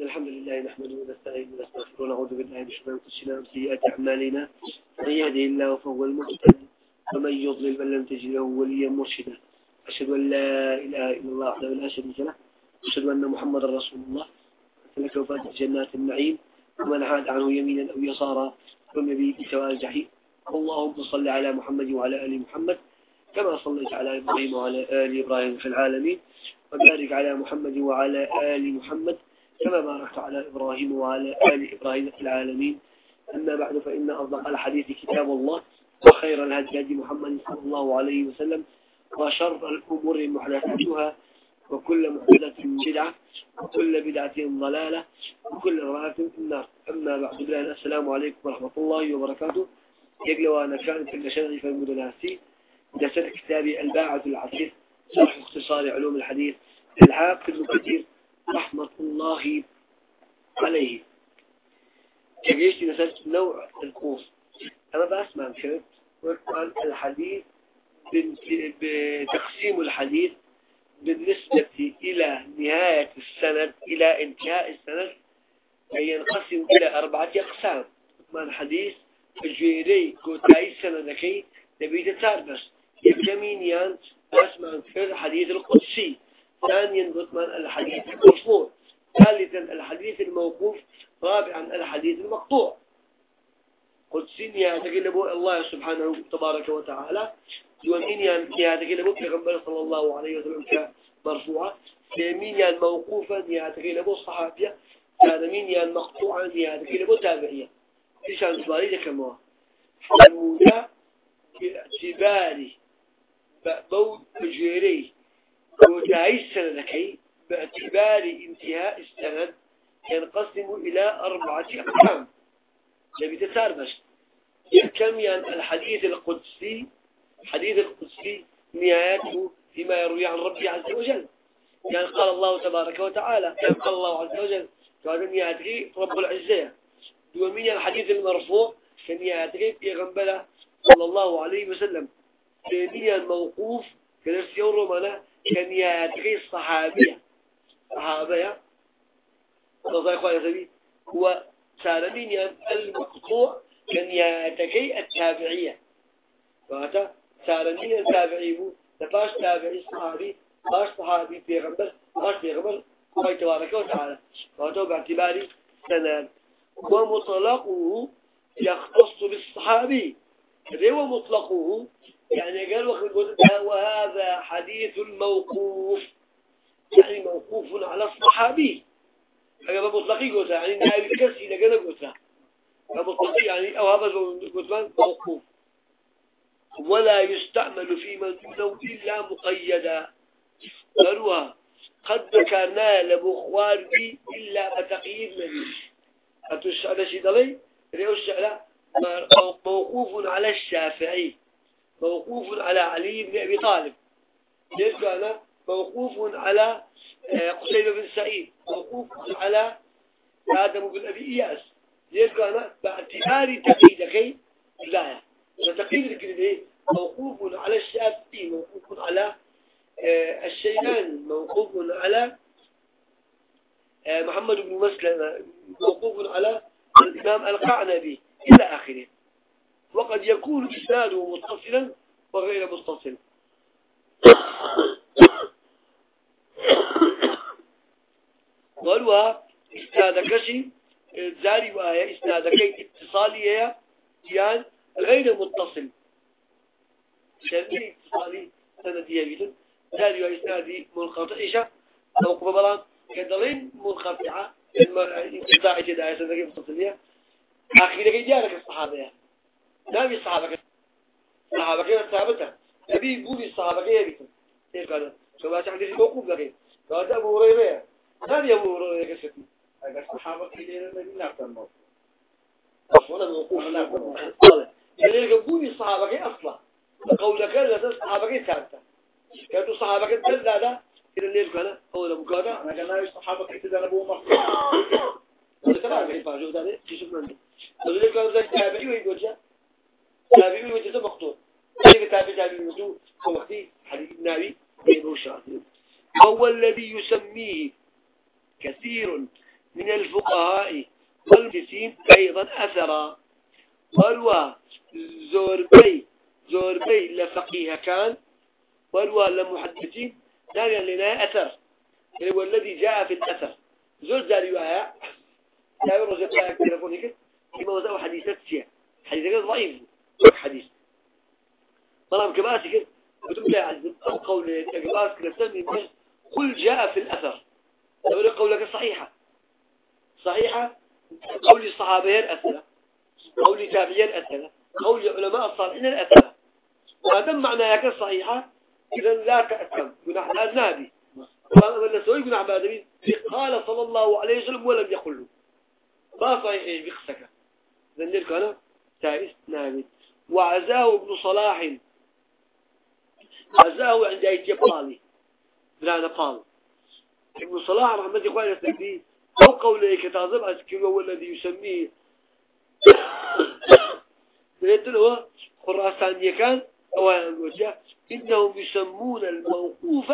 إن الحمد لله نحمده ونستعين ونستغفره ونعوذ بالله من شرور أنفسنا وسيئات أعمالنا. من يهده الله فهو المهتد ومن يضلل لم تجد له وليا مرشدا. أشهد أن لا إله إلا الله وحده لا شريك له أشهد أن محمدا رسول الله. سلك وفات جنات النعيم ومن عاد عنه يمينا أو يسارا والنبي بسواء الجحيم. اللهم صل على محمد وعلى آل محمد كما صليت على إبراهيم وعلى آل إبراهيم في العالمين وبارك على محمد وعلى آل محمد. كما باركت على إبراهيم وعلى آل إبراهيم في العالمين. أما بعد فإن أصدق الحديث كتاب الله وخير الهدي هدي محمد صلى الله عليه وسلم وشر الأمور محدثاتها وكل محدثة بدعة وكل بدعة ضلالة وكل ضلالة في النار. أما بعد بالله السلام عليكم ورحمة الله وبركاته. يقلوا أنا كانت في المدناسي جسد كتابي الباعة العسير شرح اختصار علوم الحديث الحافظ المكتير رحمة الله عليه. جيش مثلا نوع القوس. أنا بسمع كنت وقال الحديث بتقسيم الحديث بالنسبة إلى نهاية السند إلى انتهاء السند ينقسم إلى أربعة أقسام. ما الحديث الجويري كوتاي سندكي نبي تتاربس يكمين يان أسمع في الحديث القدسي. ثانيا قطمان الحديث المرفوع ثالثا الحديث الموقوف رابعا الحديث المقطوع. قدسين يا تقلبوا الله سبحانه تبارك وتعالى يومين يا تقلبوا غنبال صلى الله عليه وسلم كمرفوعة. ثامين يا موقوفا يا تقلبوا الصحابية ثامين يا مقطوعا يا تقلبوا تابعية. إيش عن سؤالي كما حمودا باعتباري بو بجيري وتعيش سندكي باعتبار انتهاء السند ينقسم إلى أربعة أقسام. نبي تسار بس كم يعني الحديث القدسي حديث القدسي نهايته فيما يروي عن ربي عز وجل. يعني قال الله تبارك وتعالى يعني قال الله عز وجل قال نهايته رب العزة. ومن الحديث المرفوع كان نهايته في غنبلة صلى الله عليه وسلم. ثانيا موقوف كنفس يوم أنا كان ياتي الصحابية صحابية. الله إخواني هو سالمين المقطوع كان ياتي التابعية. فهذا سالمين التابعي هو تفاش تابعي الصحابي باش صحابي بيغمبر باش بيغمبر. الله تبارك وتعالى. فهذا باعتبار سند ومطلقه يختص بالصحابي. هو مطلقه يعني قال وهذا حديث موقوف. يعني موقوف على الصحابي. هذا مطلقي قلت يعني نهاية الكسي لقنا قلت مطلقي يعني أو هذا قلت موقوف. ولا يستعمل في من دونه إلا مقيدا. قالوها قد ذكرنا لبخوار بي إلا بتقييد نبي أتشعر شيء دلي ريوش موقوف على الشافعي. موقوف على علي بن أبي طالب. ليش أنا موقوف على آه، قصيبة بن سعيد. موقوف على آدم بن أبي إياس. ليش أنا باعتبار تقييدك لا تقييد الكلمة موقوف على الشافعي موقوف على آه، الشيباني موقوف على آه، محمد بن مسلم موقوف على الإمام القعنبي إلى آخره. وقد يكون إسناده متصلا وغير متصل. قالوا إسنادك شيء زاري وآية إسنادك اتصالية يعني غير متصل. شرطي اتصالي سندية بيتن زاري وإسنادي منقطعشة أو قبلا كدلين منقطعة. انقطاع جدا سندية متصلية آخرة جارك الصحابة الصحابة الصحابة كيف ثابتة. نبي يقول الصحابة كيف يبيتم إيش قال شو بس حديث موقوف لكن قال أبو هريرة نبي أبو هريرة كسبني الصحابة كيف النبي لا تنمو أصلا موقوف لا تنمو يعني يقول الصحابة كيف أصلا. قولك لا الصحابة كيف ثابتة كانوا الصحابة كيف دل هذا إلى الليل كان هو لو كان أنا كيف فاجوا ذلك كيف من ذلك كان ذلك تابعي ويقول جاء تابعي وجه مقطوع ذلك تابع تابعي وجه وقتي حديث النبي بين الشاطئ هو الذي يسميه كثير من الفقهاء والمحدثين أيضا أثرا. وروا زوربي زوربي لفقيه كان وروا لمحدثين نال لنا أثر. هو الذي جاء في الأثر. زور داري وآية لا يرجع تلفونك لما وزاو حديثات سيا حديثات ضعيف حديث. طالما كباسك كتب لا أو قول كباسك لسمي قل جاء في الأثر. لو قولك صحيحة. صحيحة؟ قول الصحابة الأثر قول تابعين الأثر قول علماء الصالحين الأثر ما دام معناها صحيحة إذا لا تأثم. جناح النبي ولا سوي جناح بادمين قال صلى الله عليه وسلم ولم يقل له. ما صحيح بقصك ذنبك أنا تائس نابت وعزاه ابن صلاح. عزاه عند أيتي بالي بلا نقال ابن صلاح رحمة الله عليه أو قوله كتازم أذكر هو الذي يسميه. بيتنا خراسان يكان أو إنهم يسمون الموقوف